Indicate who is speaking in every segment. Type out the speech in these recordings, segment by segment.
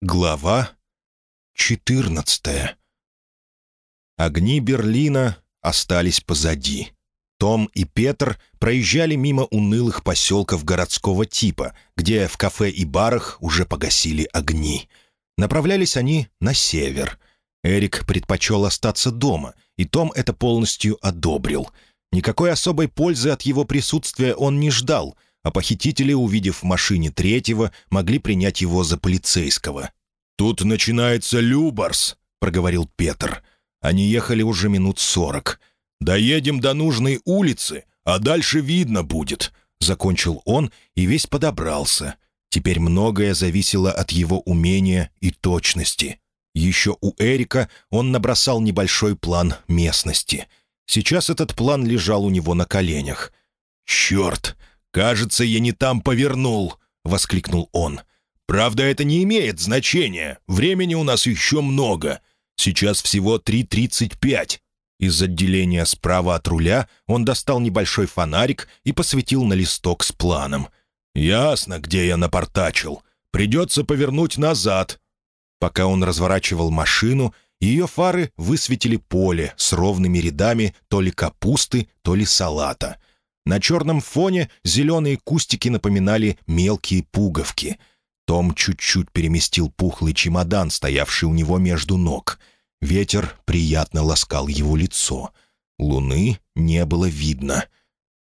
Speaker 1: Глава 14 Огни Берлина остались позади. Том и Петр проезжали мимо унылых поселков городского типа, где в кафе и барах уже погасили огни. Направлялись они на север. Эрик предпочел остаться дома, и Том это полностью одобрил. Никакой особой пользы от его присутствия он не ждал — а похитители, увидев в машине третьего, могли принять его за полицейского. «Тут начинается Любарс», — проговорил Петр. Они ехали уже минут сорок. «Доедем до нужной улицы, а дальше видно будет», — закончил он и весь подобрался. Теперь многое зависело от его умения и точности. Еще у Эрика он набросал небольшой план местности. Сейчас этот план лежал у него на коленях. «Черт! «Кажется, я не там повернул», — воскликнул он. «Правда, это не имеет значения. Времени у нас еще много. Сейчас всего 3.35». Из отделения справа от руля он достал небольшой фонарик и посветил на листок с планом. «Ясно, где я напортачил. Придется повернуть назад». Пока он разворачивал машину, ее фары высветили поле с ровными рядами то ли капусты, то ли салата — на черном фоне зеленые кустики напоминали мелкие пуговки. Том чуть-чуть переместил пухлый чемодан, стоявший у него между ног. Ветер приятно ласкал его лицо. Луны не было видно.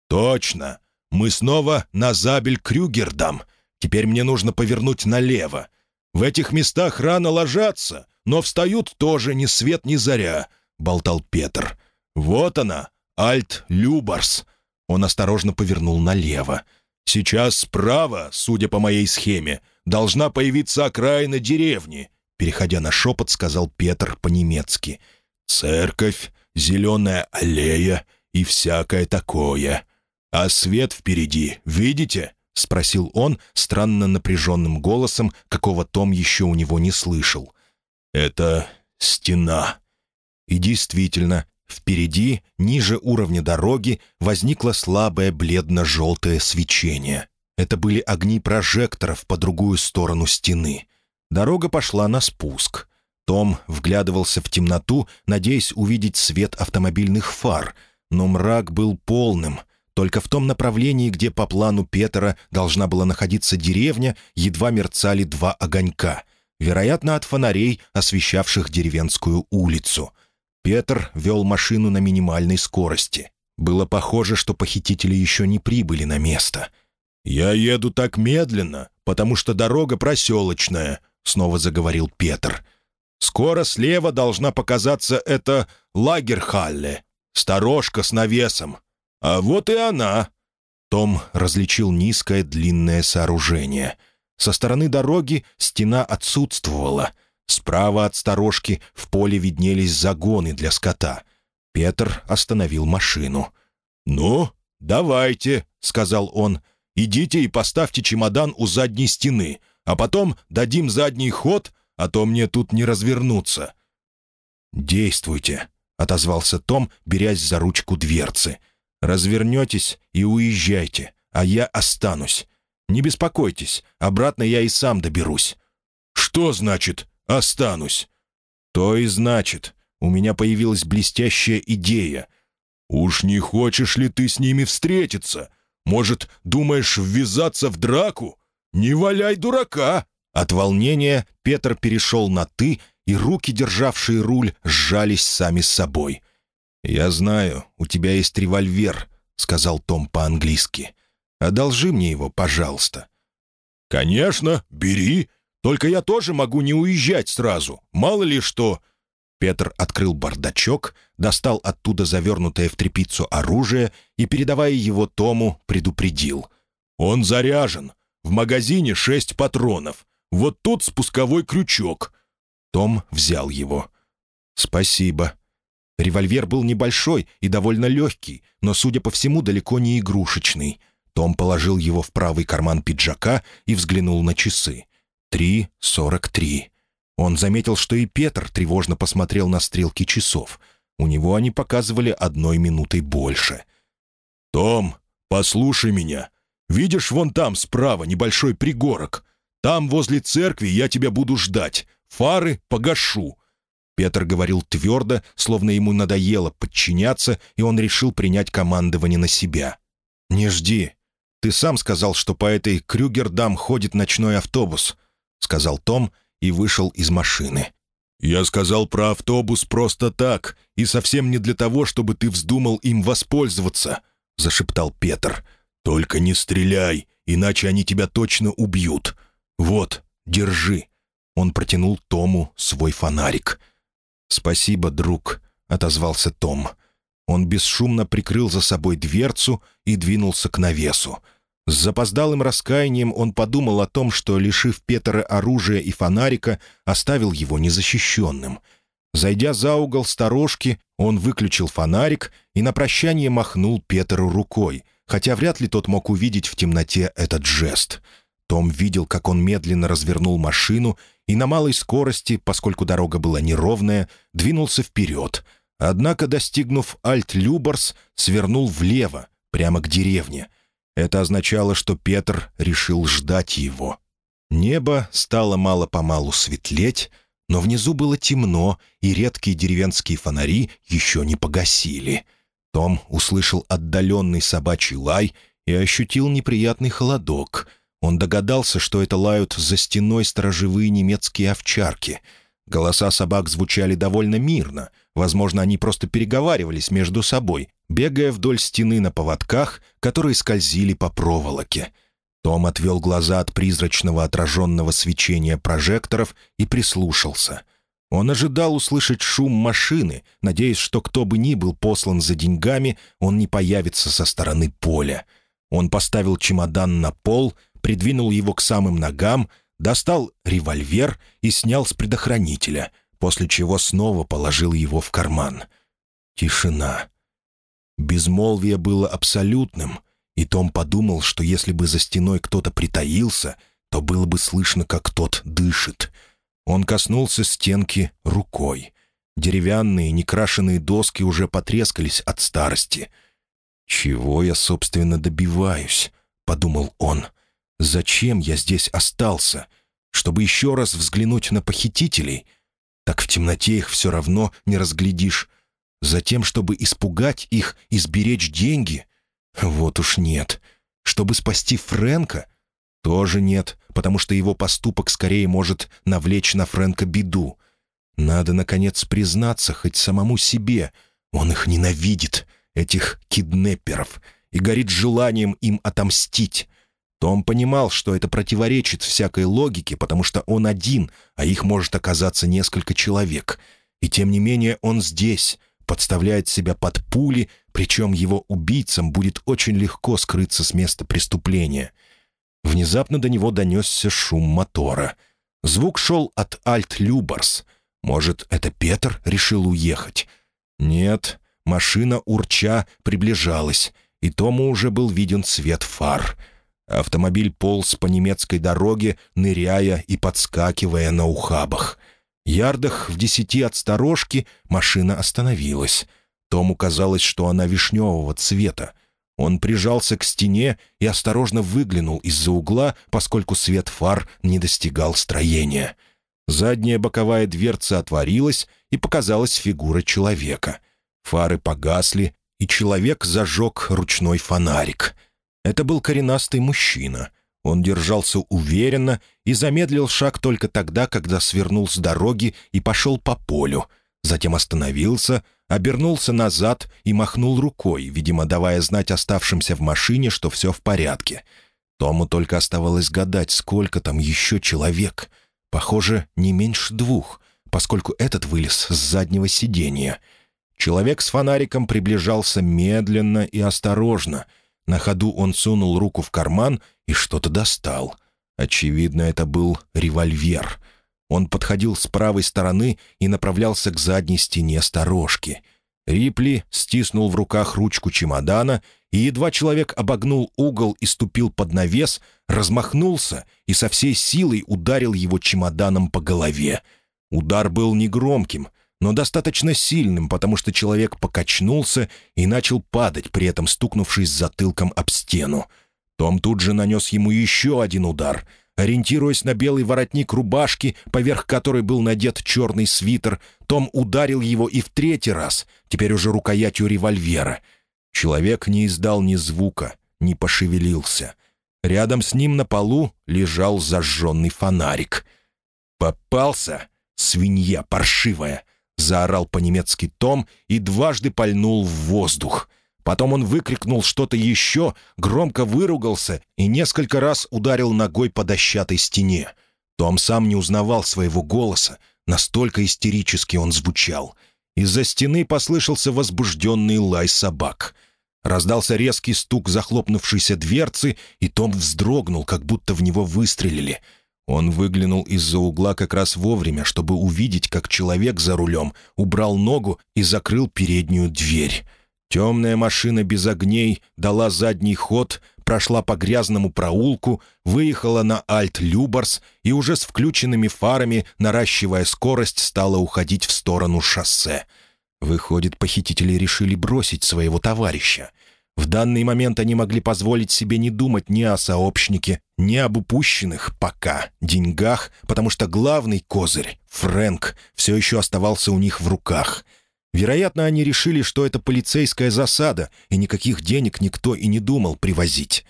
Speaker 1: «Точно! Мы снова на Забель-Крюгердам. Теперь мне нужно повернуть налево. В этих местах рано ложатся, но встают тоже ни свет ни заря», — болтал Петр. «Вот она, Альт-Любарс. Он осторожно повернул налево. «Сейчас справа, судя по моей схеме, должна появиться окраина деревни», переходя на шепот, сказал Петр по-немецки. «Церковь, зеленая аллея и всякое такое. А свет впереди, видите?» — спросил он странно напряженным голосом, какого Том еще у него не слышал. «Это стена». И действительно, Впереди, ниже уровня дороги, возникло слабое бледно-желтое свечение. Это были огни прожекторов по другую сторону стены. Дорога пошла на спуск. Том вглядывался в темноту, надеясь увидеть свет автомобильных фар, но мрак был полным. Только в том направлении, где по плану Петера должна была находиться деревня, едва мерцали два огонька, вероятно, от фонарей, освещавших деревенскую улицу — Петр вел машину на минимальной скорости. Было похоже, что похитители еще не прибыли на место. «Я еду так медленно, потому что дорога проселочная», — снова заговорил Петр. «Скоро слева должна показаться эта лагерхалле, сторожка с навесом. А вот и она». Том различил низкое длинное сооружение. Со стороны дороги стена отсутствовала — Справа от сторожки в поле виднелись загоны для скота. Петр остановил машину. «Ну, давайте», — сказал он. «Идите и поставьте чемодан у задней стены, а потом дадим задний ход, а то мне тут не развернуться». «Действуйте», — отозвался Том, берясь за ручку дверцы. «Развернетесь и уезжайте, а я останусь. Не беспокойтесь, обратно я и сам доберусь». «Что значит останусь». «То и значит, у меня появилась блестящая идея. Уж не хочешь ли ты с ними встретиться? Может, думаешь ввязаться в драку? Не валяй дурака!» От волнения Петр перешел на «ты», и руки, державшие руль, сжались сами собой. «Я знаю, у тебя есть револьвер», — сказал Том по-английски. «Одолжи мне его, пожалуйста». «Конечно, бери. Только я тоже могу не уезжать сразу. Мало ли что...» Петр открыл бардачок, достал оттуда завернутое в тряпицу оружие и, передавая его Тому, предупредил. «Он заряжен. В магазине шесть патронов. Вот тут спусковой крючок». Том взял его. «Спасибо». Револьвер был небольшой и довольно легкий, но, судя по всему, далеко не игрушечный. Том положил его в правый карман пиджака и взглянул на часы. Три сорок три. Он заметил, что и Петр тревожно посмотрел на стрелки часов. У него они показывали одной минутой больше. «Том, послушай меня. Видишь вон там справа небольшой пригорок? Там, возле церкви, я тебя буду ждать. Фары погашу». Петр говорил твердо, словно ему надоело подчиняться, и он решил принять командование на себя. «Не жди. Ты сам сказал, что по этой Крюгердам ходит ночной автобус», — сказал Том и вышел из машины. «Я сказал про автобус просто так, и совсем не для того, чтобы ты вздумал им воспользоваться», — зашептал Петр. «Только не стреляй, иначе они тебя точно убьют. Вот, держи». Он протянул Тому свой фонарик. «Спасибо, друг», — отозвался Том. Он бесшумно прикрыл за собой дверцу и двинулся к навесу. С запоздалым раскаянием он подумал о том, что, лишив Петера оружия и фонарика, оставил его незащищенным. Зайдя за угол сторожки, он выключил фонарик и на прощание махнул Петеру рукой, хотя вряд ли тот мог увидеть в темноте этот жест. Том видел, как он медленно развернул машину и на малой скорости, поскольку дорога была неровная, двинулся вперед. Однако, достигнув Альт-Люборс, свернул влево, прямо к деревне — это означало, что Петр решил ждать его. Небо стало мало-помалу светлеть, но внизу было темно, и редкие деревенские фонари еще не погасили. Том услышал отдаленный собачий лай и ощутил неприятный холодок. Он догадался, что это лают за стеной сторожевые немецкие овчарки. Голоса собак звучали довольно мирно. Возможно, они просто переговаривались между собой, бегая вдоль стены на поводках, которые скользили по проволоке. Том отвел глаза от призрачного отраженного свечения прожекторов и прислушался. Он ожидал услышать шум машины, надеясь, что кто бы ни был послан за деньгами, он не появится со стороны поля. Он поставил чемодан на пол, придвинул его к самым ногам, достал револьвер и снял с предохранителя, после чего снова положил его в карман. Тишина. Безмолвие было абсолютным, и Том подумал, что если бы за стеной кто-то притаился, то было бы слышно, как тот дышит. Он коснулся стенки рукой. Деревянные, некрашенные доски уже потрескались от старости. «Чего я, собственно, добиваюсь?» — подумал он. «Зачем я здесь остался? Чтобы еще раз взглянуть на похитителей? Так в темноте их все равно не разглядишь. Затем, чтобы испугать их и сберечь деньги? Вот уж нет. Чтобы спасти Фрэнка? Тоже нет, потому что его поступок скорее может навлечь на Фрэнка беду. Надо, наконец, признаться хоть самому себе. Он их ненавидит, этих киднепперов, и горит желанием им отомстить. Том понимал, что это противоречит всякой логике, потому что он один, а их может оказаться несколько человек. И тем не менее он здесь, подставляет себя под пули, причем его убийцам будет очень легко скрыться с места преступления. Внезапно до него донесся шум мотора. Звук шел от Альт-Любарс. Может, это Петр решил уехать? Нет, машина урча приближалась, и Тому уже был виден свет фар. Автомобиль полз по немецкой дороге, ныряя и подскакивая на ухабах — Ярдах в десяти от сторожки машина остановилась. Тому казалось, что она вишневого цвета. Он прижался к стене и осторожно выглянул из-за угла, поскольку свет фар не достигал строения. Задняя боковая дверца отворилась, и показалась фигура человека. Фары погасли, и человек зажег ручной фонарик. Это был коренастый мужчина — он держался уверенно и замедлил шаг только тогда, когда свернул с дороги и пошел по полю. Затем остановился, обернулся назад и махнул рукой, видимо, давая знать оставшимся в машине, что все в порядке. Тому только оставалось гадать, сколько там еще человек. Похоже, не меньше двух, поскольку этот вылез с заднего сиденья. Человек с фонариком приближался медленно и осторожно — на ходу он сунул руку в карман и что-то достал. Очевидно, это был револьвер. Он подходил с правой стороны и направлялся к задней стене сторожки. Рипли стиснул в руках ручку чемодана, и едва человек обогнул угол и ступил под навес, размахнулся и со всей силой ударил его чемоданом по голове. Удар был негромким — но достаточно сильным, потому что человек покачнулся и начал падать, при этом стукнувшись затылком об стену. Том тут же нанес ему еще один удар. Ориентируясь на белый воротник рубашки, поверх которой был надет черный свитер, Том ударил его и в третий раз, теперь уже рукоятью револьвера. Человек не издал ни звука, не пошевелился. Рядом с ним на полу лежал зажженный фонарик. «Попался, свинья паршивая!» — заорал по-немецки Том и дважды пальнул в воздух — Потом он выкрикнул что-то еще, громко выругался и несколько раз ударил ногой по дощатой стене. Том сам не узнавал своего голоса, настолько истерически он звучал. Из-за стены послышался возбужденный лай собак. Раздался резкий стук захлопнувшейся дверцы, и Том вздрогнул, как будто в него выстрелили. Он выглянул из-за угла как раз вовремя, чтобы увидеть, как человек за рулем убрал ногу и закрыл переднюю дверь. Темная машина без огней дала задний ход, прошла по грязному проулку, выехала на Альт-Любарс и уже с включенными фарами, наращивая скорость, стала уходить в сторону шоссе. Выходит, похитители решили бросить своего товарища. В данный момент они могли позволить себе не думать ни о сообщнике, ни об упущенных пока деньгах, потому что главный козырь, Фрэнк, все еще оставался у них в руках — Вероятно, они решили, что это полицейская засада, и никаких денег никто и не думал привозить.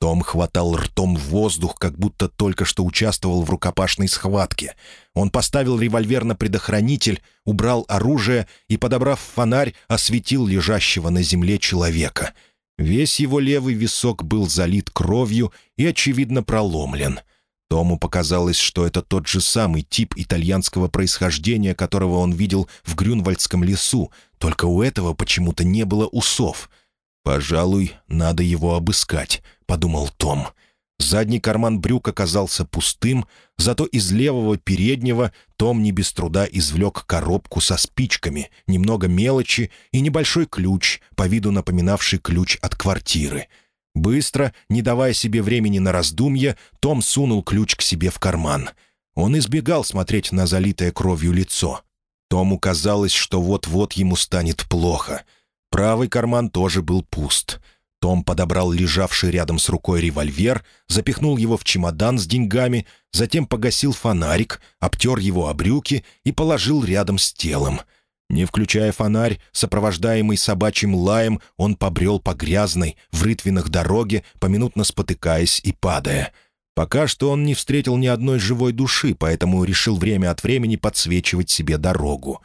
Speaker 1: Том хватал ртом в воздух, как будто только что участвовал в рукопашной схватке. Он поставил револьвер на предохранитель, убрал оружие и, подобрав фонарь, осветил лежащего на земле человека. Весь его левый висок был залит кровью и, очевидно, проломлен — Тому показалось, что это тот же самый тип итальянского происхождения, которого он видел в Грюнвальдском лесу, только у этого почему-то не было усов. «Пожалуй, надо его обыскать», — подумал Том. Задний карман брюк оказался пустым, зато из левого переднего Том не без труда извлек коробку со спичками, немного мелочи и небольшой ключ, по виду напоминавший ключ от квартиры — Быстро, не давая себе времени на раздумье, Том сунул ключ к себе в карман. Он избегал смотреть на залитое кровью лицо. Тому казалось, что вот-вот ему станет плохо. Правый карман тоже был пуст. Том подобрал лежавший рядом с рукой револьвер, запихнул его в чемодан с деньгами, затем погасил фонарик, обтер его о брюки и положил рядом с телом — не включая фонарь, сопровождаемый собачьим лаем, он побрел по грязной, в рытвинах дороге, поминутно спотыкаясь и падая. Пока что он не встретил ни одной живой души, поэтому решил время от времени подсвечивать себе дорогу.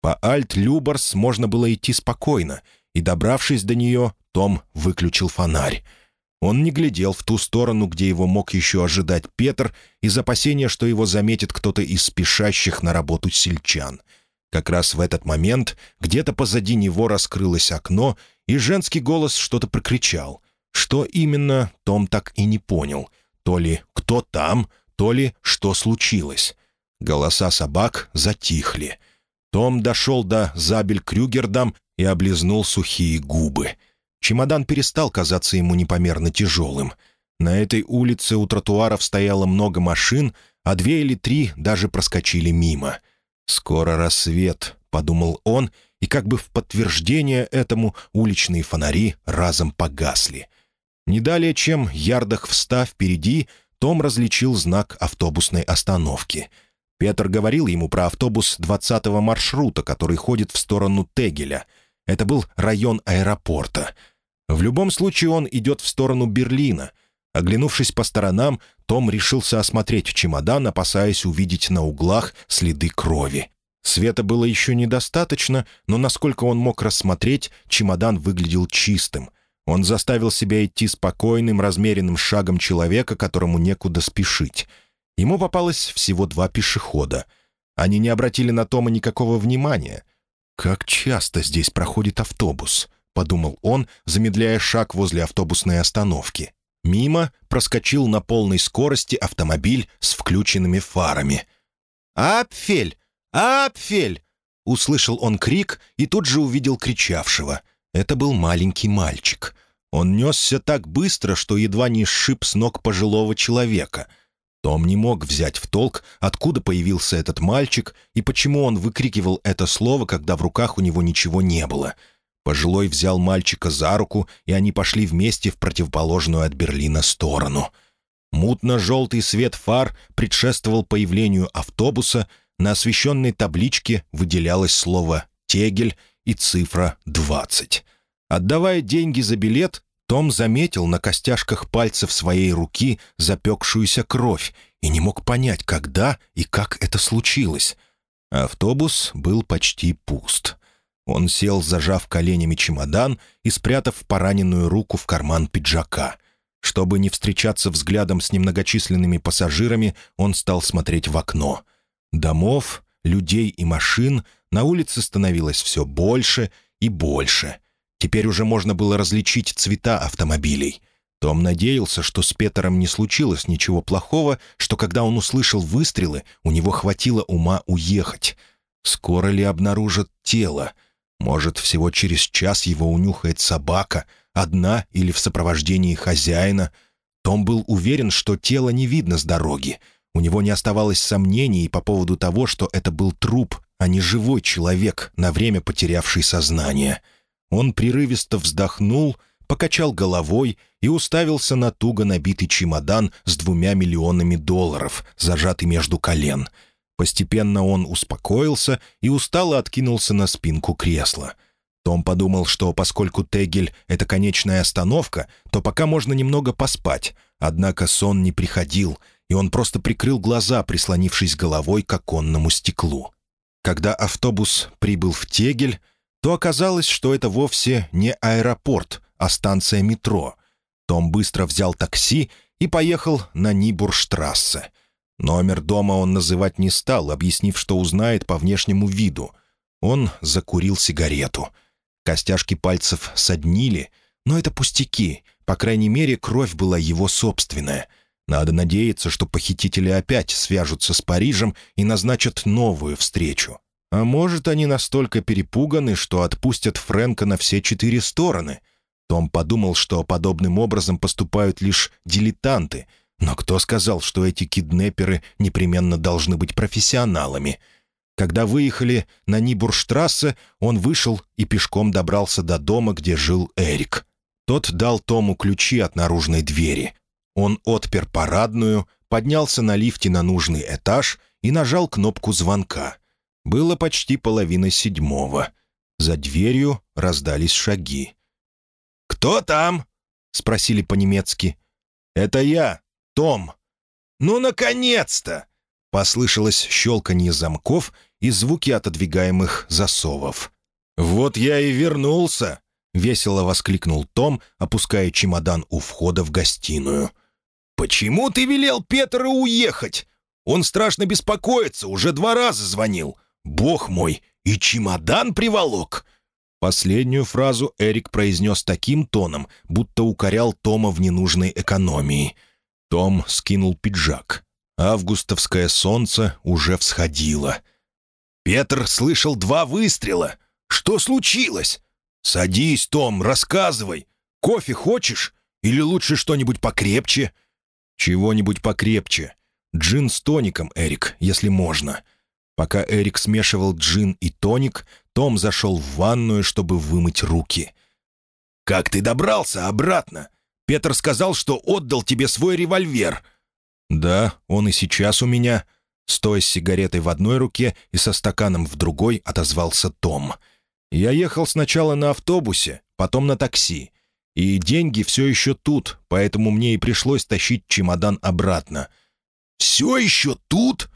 Speaker 1: По Альт-Любарс можно было идти спокойно, и, добравшись до нее, Том выключил фонарь. Он не глядел в ту сторону, где его мог еще ожидать Петр, из опасения, что его заметит кто-то из спешащих на работу сельчан — как раз в этот момент где-то позади него раскрылось окно, и женский голос что-то прокричал. Что именно, Том так и не понял. То ли «кто там», то ли «что случилось». Голоса собак затихли. Том дошел до Забель-Крюгердам и облизнул сухие губы. Чемодан перестал казаться ему непомерно тяжелым. На этой улице у тротуаров стояло много машин, а две или три даже проскочили мимо — «Скоро рассвет», — подумал он, и как бы в подтверждение этому уличные фонари разом погасли. Не далее, чем ярдах в ста впереди, том различил знак автобусной остановки. Петр говорил ему про автобус 20-го маршрута, который ходит в сторону Тегеля. Это был район аэропорта. В любом случае он идет в сторону Берлина — Оглянувшись по сторонам, Том решился осмотреть чемодан, опасаясь увидеть на углах следы крови. Света было еще недостаточно, но насколько он мог рассмотреть, чемодан выглядел чистым. Он заставил себя идти спокойным, размеренным шагом человека, которому некуда спешить. Ему попалось всего два пешехода. Они не обратили на Тома никакого внимания. «Как часто здесь проходит автобус?» — подумал он, замедляя шаг возле автобусной остановки. Мимо проскочил на полной скорости автомобиль с включенными фарами. «Апфель! Апфель!» Услышал он крик и тут же увидел кричавшего. Это был маленький мальчик. Он несся так быстро, что едва не сшиб с ног пожилого человека. Том не мог взять в толк, откуда появился этот мальчик и почему он выкрикивал это слово, когда в руках у него ничего не было — Пожилой взял мальчика за руку, и они пошли вместе в противоположную от Берлина сторону. Мутно-желтый свет фар предшествовал появлению автобуса, на освещенной табличке выделялось слово «Тегель» и цифра 20. Отдавая деньги за билет, том заметил на костяшках пальцев своей руки запекшуюся кровь и не мог понять, когда и как это случилось. Автобус был почти пуст. Он сел, зажав коленями чемодан и спрятав пораненную руку в карман пиджака. Чтобы не встречаться взглядом с немногочисленными пассажирами, он стал смотреть в окно. Домов, людей и машин на улице становилось все больше и больше — Теперь уже можно было различить цвета автомобилей. Том надеялся, что с Петером не случилось ничего плохого, что когда он услышал выстрелы, у него хватило ума уехать. Скоро ли обнаружат тело? Может, всего через час его унюхает собака, одна или в сопровождении хозяина? Том был уверен, что тело не видно с дороги. У него не оставалось сомнений по поводу того, что это был труп, а не живой человек, на время потерявший сознание. — он прерывисто вздохнул, покачал головой и уставился на туго набитый чемодан с двумя миллионами долларов, зажатый между колен. Постепенно он успокоился и устало откинулся на спинку кресла. Том подумал, что поскольку Тегель — это конечная остановка, то пока можно немного поспать, однако сон не приходил, и он просто прикрыл глаза, прислонившись головой к оконному стеклу. Когда автобус прибыл в Тегель, то оказалось, что это вовсе не аэропорт, а станция метро. Том быстро взял такси и поехал на Нибурштрассе. Номер дома он называть не стал, объяснив, что узнает по внешнему виду. Он закурил сигарету. Костяшки пальцев соднили, но это пустяки. По крайней мере, кровь была его собственная. Надо надеяться, что похитители опять свяжутся с Парижем и назначат новую встречу. А может, они настолько перепуганы, что отпустят Фрэнка на все четыре стороны? Том подумал, что подобным образом поступают лишь дилетанты. Но кто сказал, что эти киднеперы непременно должны быть профессионалами? Когда выехали на Нибурштрассе, он вышел и пешком добрался до дома, где жил Эрик. Тот дал Тому ключи от наружной двери. Он отпер парадную, поднялся на лифте на нужный этаж и нажал кнопку звонка — было почти половина седьмого. За дверью раздались шаги. «Кто там?» — спросили по-немецки. «Это я, Том». «Ну, наконец-то!» — послышалось щелканье замков и звуки отодвигаемых засовов. «Вот я и вернулся!» — весело воскликнул Том, опуская чемодан у входа в гостиную. «Почему ты велел Петру уехать? Он страшно беспокоится, уже два раза звонил. «Бог мой, и чемодан приволок!» Последнюю фразу Эрик произнес таким тоном, будто укорял Тома в ненужной экономии. Том скинул пиджак. Августовское солнце уже всходило. «Петр слышал два выстрела. Что случилось?» «Садись, Том, рассказывай. Кофе хочешь? Или лучше что-нибудь покрепче?» «Чего-нибудь покрепче. Джин с тоником, Эрик, если можно. Пока Эрик смешивал джин и тоник, Том зашел в ванную, чтобы вымыть руки. «Как ты добрался обратно? Петр сказал, что отдал тебе свой револьвер». «Да, он и сейчас у меня». Стоя с сигаретой в одной руке и со стаканом в другой, отозвался Том. «Я ехал сначала на автобусе, потом на такси. И деньги все еще тут, поэтому мне и пришлось тащить чемодан обратно». «Все еще тут?»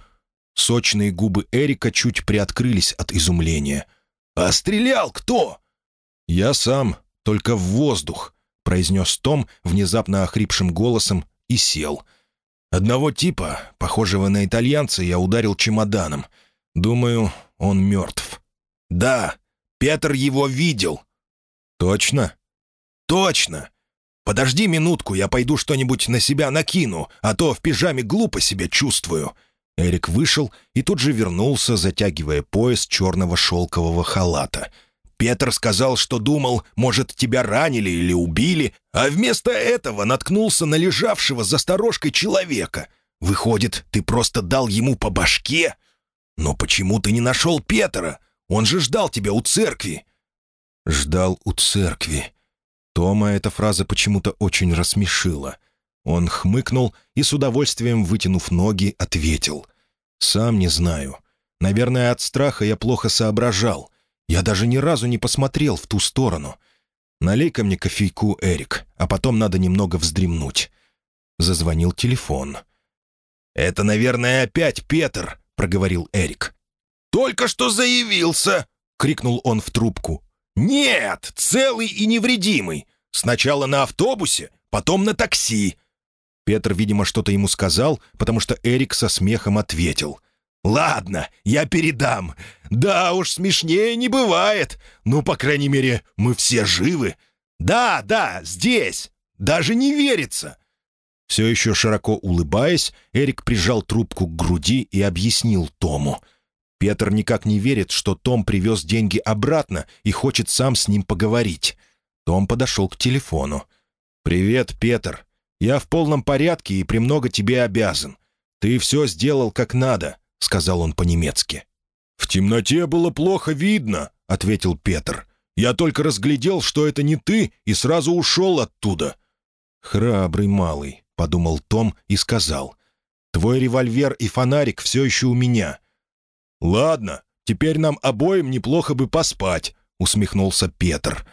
Speaker 1: Сочные губы Эрика чуть приоткрылись от изумления. «А стрелял кто?» «Я сам, только в воздух», — произнес Том внезапно охрипшим голосом и сел. «Одного типа, похожего на итальянца, я ударил чемоданом. Думаю, он мертв». «Да, Петр его видел». «Точно?» «Точно! Подожди минутку, я пойду что-нибудь на себя накину, а то в пижаме глупо себя чувствую». Эрик вышел и тут же вернулся, затягивая пояс черного шелкового халата. «Петр сказал, что думал, может, тебя ранили или убили, а вместо этого наткнулся на лежавшего за сторожкой человека. Выходит, ты просто дал ему по башке? Но почему ты не нашел Петра? Он же ждал тебя у церкви». «Ждал у церкви». Тома эта фраза почему-то очень рассмешила. Он хмыкнул и, с удовольствием вытянув ноги, ответил. «Сам не знаю. Наверное, от страха я плохо соображал. Я даже ни разу не посмотрел в ту сторону. Налей-ка мне кофейку, Эрик, а потом надо немного вздремнуть». Зазвонил телефон. «Это, наверное, опять Петр», — проговорил Эрик. «Только что заявился!» — крикнул он в трубку. «Нет, целый и невредимый. Сначала на автобусе, потом на такси». Петр, видимо, что-то ему сказал, потому что Эрик со смехом ответил. «Ладно, я передам. Да уж, смешнее не бывает. Ну, по крайней мере, мы все живы. Да, да, здесь. Даже не верится». Все еще широко улыбаясь, Эрик прижал трубку к груди и объяснил Тому. Петр никак не верит, что Том привез деньги обратно и хочет сам с ним поговорить. Том подошел к телефону. «Привет, Петр. Я в полном порядке и премного тебе обязан. Ты все сделал как надо», — сказал он по-немецки. «В темноте было плохо видно», — ответил Петр. «Я только разглядел, что это не ты, и сразу ушел оттуда». «Храбрый малый», — подумал Том и сказал. «Твой револьвер и фонарик все еще у меня». «Ладно, теперь нам обоим неплохо бы поспать», — усмехнулся Петр.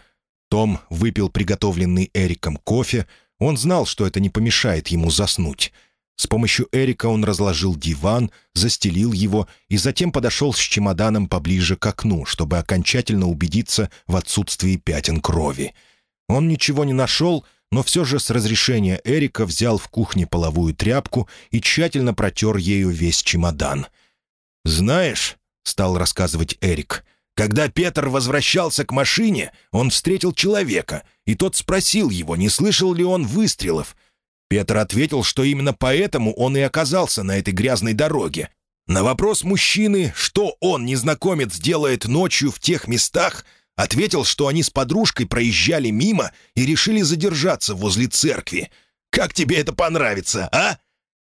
Speaker 1: Том выпил приготовленный Эриком кофе. Он знал, что это не помешает ему заснуть. С помощью Эрика он разложил диван, застелил его и затем подошел с чемоданом поближе к окну, чтобы окончательно убедиться в отсутствии пятен крови. Он ничего не нашел, но все же с разрешения Эрика взял в кухне половую тряпку и тщательно протер ею весь чемодан. «Знаешь», — стал рассказывать Эрик, — когда Петр возвращался к машине, он встретил человека, и тот спросил его, не слышал ли он выстрелов. Петр ответил, что именно поэтому он и оказался на этой грязной дороге. На вопрос мужчины, что он, незнакомец, делает ночью в тех местах, ответил, что они с подружкой проезжали мимо и решили задержаться возле церкви. «Как тебе это понравится, а?»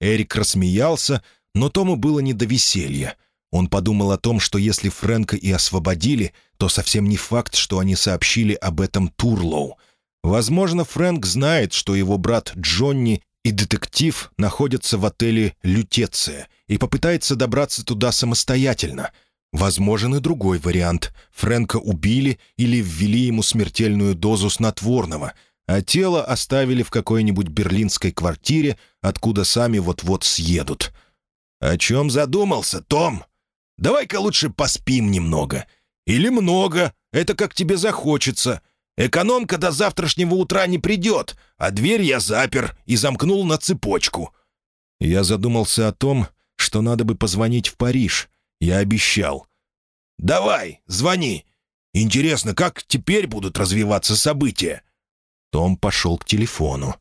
Speaker 1: Эрик рассмеялся, но Тому было не до веселья. Он подумал о том, что если Фрэнка и освободили, то совсем не факт, что они сообщили об этом Турлоу. Возможно, Фрэнк знает, что его брат Джонни и детектив находятся в отеле «Лютеция» и попытается добраться туда самостоятельно. Возможен и другой вариант. Фрэнка убили или ввели ему смертельную дозу снотворного, а тело оставили в какой-нибудь берлинской квартире, откуда сами вот-вот съедут. «О чем задумался, Том?» Давай-ка лучше поспим немного. Или много, это как тебе захочется. Экономка до завтрашнего утра не придет, а дверь я запер и замкнул на цепочку». Я задумался о том, что надо бы позвонить в Париж. Я обещал. «Давай, звони. Интересно, как теперь будут развиваться события?» Том пошел к телефону.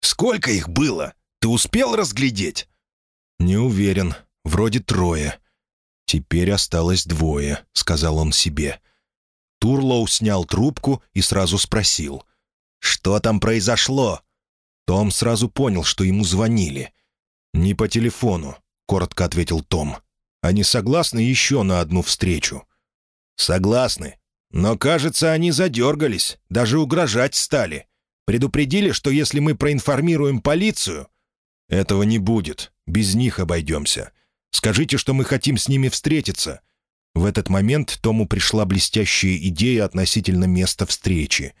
Speaker 1: «Сколько их было? Ты успел разглядеть?» «Не уверен. Вроде трое. «Теперь осталось двое», — сказал он себе. Турлоу снял трубку и сразу спросил. «Что там произошло?» Том сразу понял, что ему звонили. «Не по телефону», — коротко ответил Том. «Они согласны еще на одну встречу?» «Согласны. Но, кажется, они задергались, даже угрожать стали. Предупредили, что если мы проинформируем полицию...» «Этого не будет. Без них обойдемся. Скажите, что мы хотим с ними встретиться». В этот момент Тому пришла блестящая идея относительно места встречи.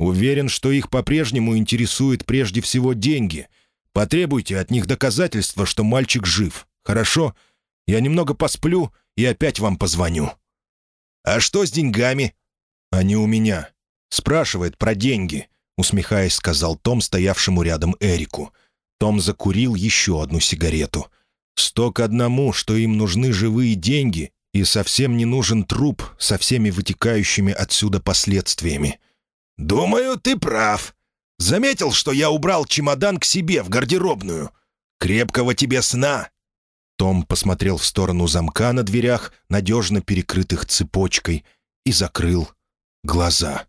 Speaker 1: Уверен, что их по-прежнему интересует прежде всего деньги. Потребуйте от них доказательства, что мальчик жив. Хорошо? Я немного посплю и опять вам позвоню». «А что с деньгами?» «Они у меня». «Спрашивает про деньги», — усмехаясь, сказал Том, стоявшему рядом Эрику. Том закурил еще одну сигарету — Сто к одному, что им нужны живые деньги, и совсем не нужен труп со всеми вытекающими отсюда последствиями. «Думаю, ты прав. Заметил, что я убрал чемодан к себе в гардеробную. Крепкого тебе сна!» Том посмотрел в сторону замка на дверях, надежно перекрытых цепочкой, и закрыл глаза.